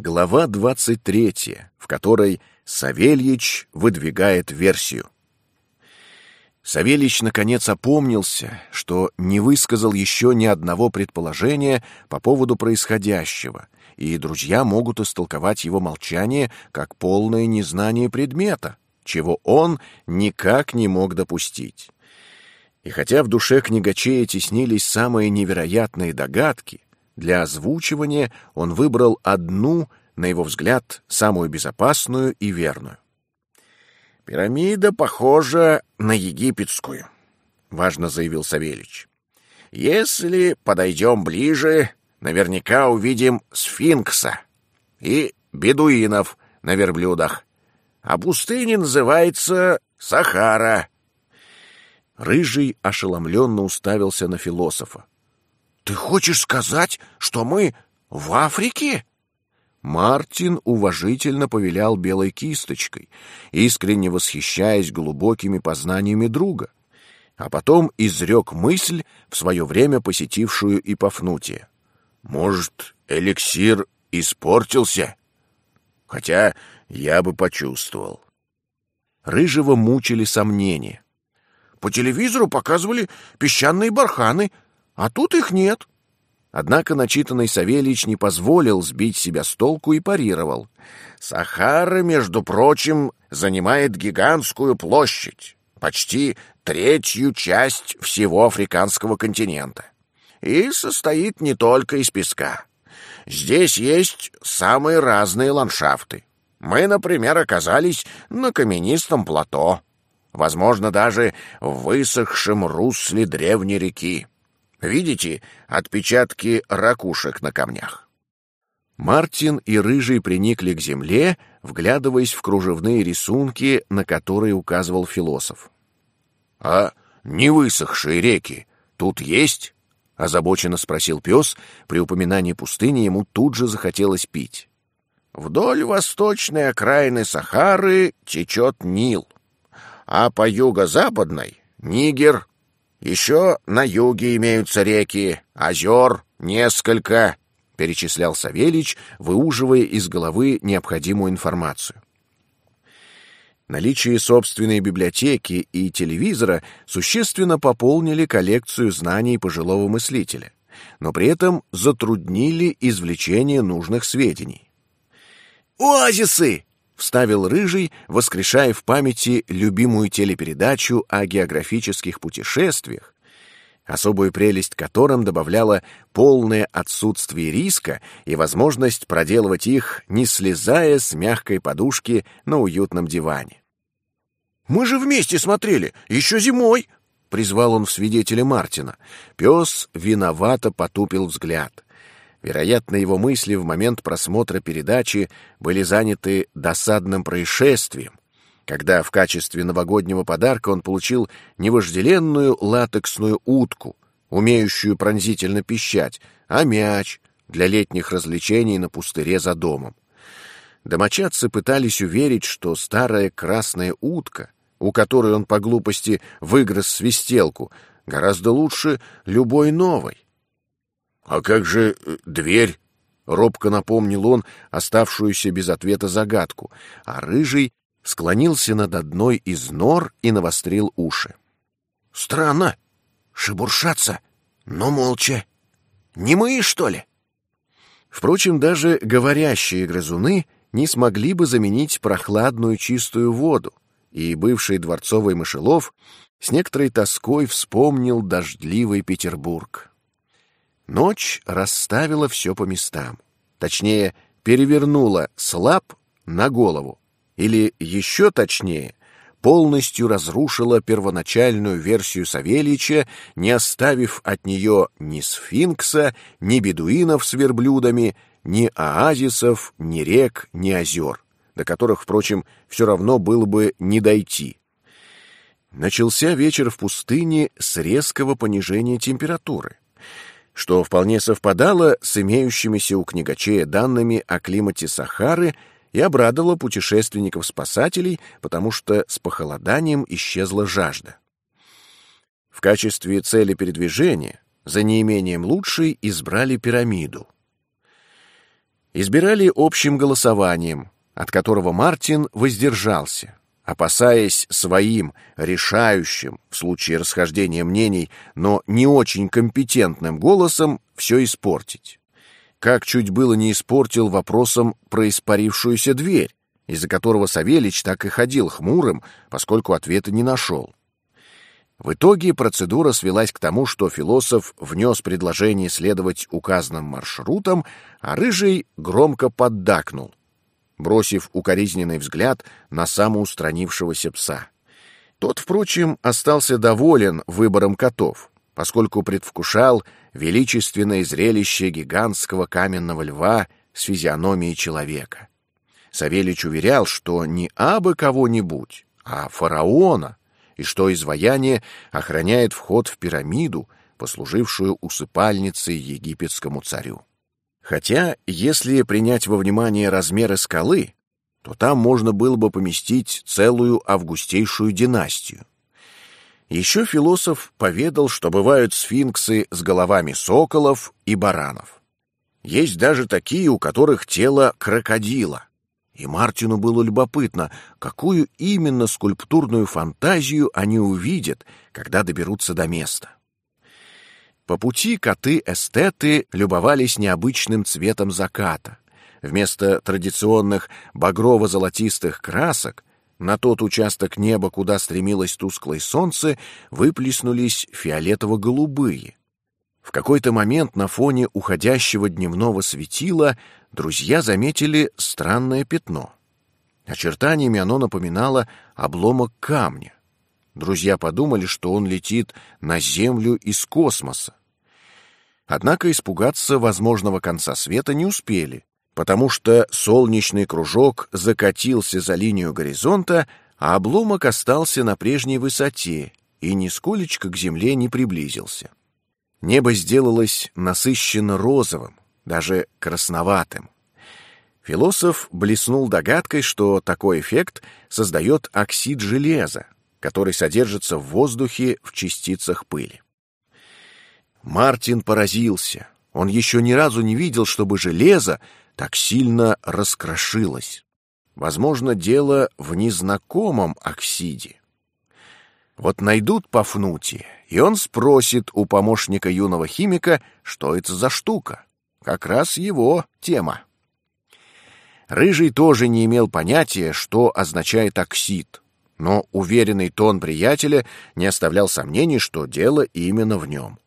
Глава 23, в которой Савельич выдвигает версию. Савельич наконец опомнился, что не высказал еще ни одного предположения по поводу происходящего, и друзья могут истолковать его молчание как полное незнание предмета, чего он никак не мог допустить. И хотя в душе книгачея теснились самые невероятные догадки, для озвучивания он выбрал одну, на его взгляд, самую безопасную и верную. «Пирамида похожа на египетскую», — важно заявил Савельич. «Если подойдем ближе, наверняка увидим сфинкса и бедуинов на верблюдах. А пустыня называется Сахара». Рыжий ошеломленно уставился на философа. «Ты хочешь сказать, что мы в Африке?» Мартин уважительно повилял белой кисточкой, искренне восхищаясь глубокими познаниями друга, а потом изрек мысль, в свое время посетившую и Пафнутия. «Может, эликсир испортился? Хотя я бы почувствовал». Рыжего мучили сомнения. «По телевизору показывали песчаные барханы, а тут их нет». Однако начитанный Савельич не позволил сбить себя с толку и парировал. «Сахара, между прочим, занимает гигантскую площадь, почти третью часть всего африканского континента, и состоит не только из песка. Здесь есть самые разные ландшафты. Мы, например, оказались на каменистом плато, возможно, даже в высохшем русле древней реки. Видите отпечатки ракушек на камнях? Мартин и Рыжий приникли к земле, вглядываясь в кружевные рисунки, на которые указывал философ. — А невысохшие реки тут есть? — озабоченно спросил пес. При упоминании пустыни ему тут же захотелось пить. — Вдоль восточной окраины Сахары течет Нил, а по юго-западной — Нигер, еще на юге имеются реки, озер несколько, — перечислял Савельич, выуживая из головы необходимую информацию. Наличие собственной библиотеки и телевизора существенно пополнили коллекцию знаний пожилого мыслителя, но при этом затруднили извлечение нужных сведений. «Оазисы!» Вставил Рыжий, воскрешая в памяти любимую телепередачу о географических путешествиях, особую прелесть которым добавляла полное отсутствие риска и возможность проделывать их, не слезая с мягкой подушки на уютном диване. «Мы же вместе смотрели, еще зимой!» — призвал он в свидетеля Мартина. Пес виновато потупил взгляд. Вероятно, его мысли в момент просмотра передачи были заняты досадным происшествием, когда в качестве новогоднего подарка он получил невожделенную латексную утку, умеющую пронзительно пищать, а мяч для летних развлечений на пустыре за домом. Домочадцы пытались уверить, что старая красная утка, у которой он по глупости выгрыз свистелку, гораздо лучше любой новой. «А как же э, дверь?» — робко напомнил он оставшуюся без ответа загадку, а Рыжий склонился над одной из нор и навострил уши. «Странно. Шебуршаться, но молча. Не мы, что ли?» Впрочем, даже говорящие грызуны не смогли бы заменить прохладную чистую воду, и бывший дворцовый мышелов с некоторой тоской вспомнил дождливый Петербург. Ночь расставила все по местам. Точнее, перевернула слаб на голову. Или еще точнее, полностью разрушила первоначальную версию Савельича, не оставив от нее ни сфинкса, ни бедуинов с верблюдами, ни оазисов, ни рек, ни озер, до которых, впрочем, все равно было бы не дойти. Начался вечер в пустыне с резкого понижения температуры что вполне совпадало с имеющимися у книгачея данными о климате Сахары и обрадовало путешественников-спасателей, потому что с похолоданием исчезла жажда. В качестве цели передвижения за неимением лучшей избрали пирамиду. Избирали общим голосованием, от которого Мартин воздержался, опасаясь своим решающим в случае расхождения мнений, но не очень компетентным голосом все испортить. Как чуть было не испортил вопросом про испарившуюся дверь, из-за которого Савельич так и ходил хмурым, поскольку ответа не нашел. В итоге процедура свелась к тому, что философ внес предложение следовать указанным маршрутам, а Рыжий громко поддакнул, бросив укоризненный взгляд на самоустранившегося пса. Тот, впрочем, остался доволен выбором котов, поскольку предвкушал величественное зрелище гигантского каменного льва с физиономией человека. Савельич уверял, что не абы кого-нибудь, а фараона, и что изваяние охраняет вход в пирамиду, послужившую усыпальницей египетскому царю. Хотя, если принять во внимание размеры скалы, то там можно было бы поместить целую августейшую династию. Еще философ поведал, что бывают сфинксы с головами соколов и баранов. Есть даже такие, у которых тело крокодила. И Мартину было любопытно, какую именно скульптурную фантазию они увидят, когда доберутся до места. По пути коты-эстеты любовались необычным цветом заката. Вместо традиционных багрово-золотистых красок на тот участок неба, куда стремилось тусклое солнце, выплеснулись фиолетово-голубые. В какой-то момент на фоне уходящего дневного светила друзья заметили странное пятно. Очертаниями оно напоминало обломок камня. Друзья подумали, что он летит на Землю из космоса. Однако испугаться возможного конца света не успели, потому что солнечный кружок закатился за линию горизонта, а обломок остался на прежней высоте и нисколечко к Земле не приблизился. Небо сделалось насыщенно розовым, даже красноватым. Философ блеснул догадкой, что такой эффект создает оксид железа, который содержится в воздухе в частицах пыли. Мартин поразился. Он еще ни разу не видел, чтобы железо так сильно раскрошилось. Возможно, дело в незнакомом оксиде. Вот найдут Пафнутия, и он спросит у помощника юного химика, что это за штука. Как раз его тема. Рыжий тоже не имел понятия, что означает оксид, но уверенный тон приятеля не оставлял сомнений, что дело именно в нем.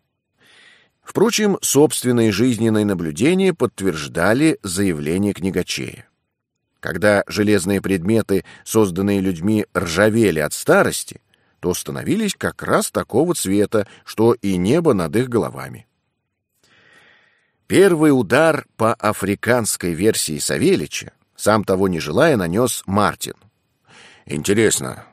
Впрочем, собственные жизненные наблюдения подтверждали заявление книгачея. Когда железные предметы, созданные людьми, ржавели от старости, то становились как раз такого цвета, что и небо над их головами. Первый удар по африканской версии Савелича, сам того не желая, нанес Мартин. «Интересно,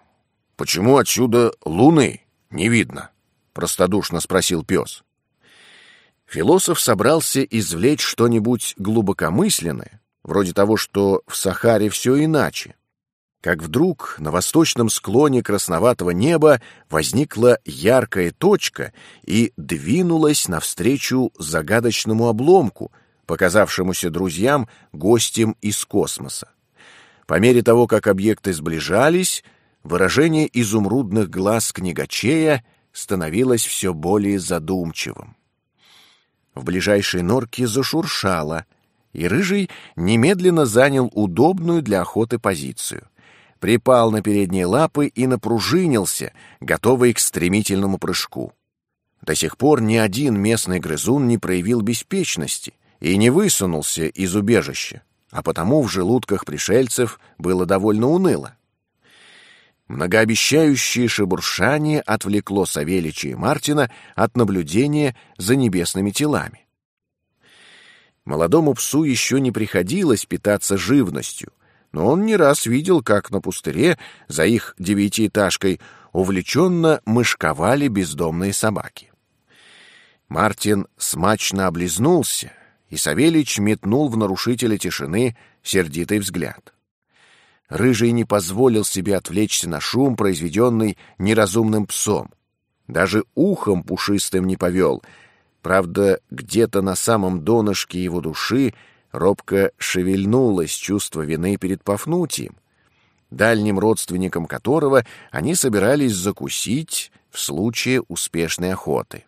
почему отсюда луны не видно?» — простодушно спросил пес. Философ собрался извлечь что-нибудь глубокомысленное, вроде того, что в Сахаре все иначе. Как вдруг на восточном склоне красноватого неба возникла яркая точка и двинулась навстречу загадочному обломку, показавшемуся друзьям гостем из космоса. По мере того, как объекты сближались, выражение изумрудных глаз книгачея становилось все более задумчивым. В ближайшей норке зашуршало, и Рыжий немедленно занял удобную для охоты позицию. Припал на передние лапы и напружинился, готовый к стремительному прыжку. До сих пор ни один местный грызун не проявил беспечности и не высунулся из убежища, а потому в желудках пришельцев было довольно уныло. Многообещающее шебуршание отвлекло Савелича и Мартина от наблюдения за небесными телами. Молодому псу еще не приходилось питаться живностью, но он не раз видел, как на пустыре за их девятиэтажкой увлеченно мышковали бездомные собаки. Мартин смачно облизнулся, и Савелич метнул в нарушителя тишины сердитый взгляд. Рыжий не позволил себе отвлечься на шум, произведенный неразумным псом. Даже ухом пушистым не повел. Правда, где-то на самом донышке его души робко шевельнулось чувство вины перед Пафнутием, дальним родственником которого они собирались закусить в случае успешной охоты.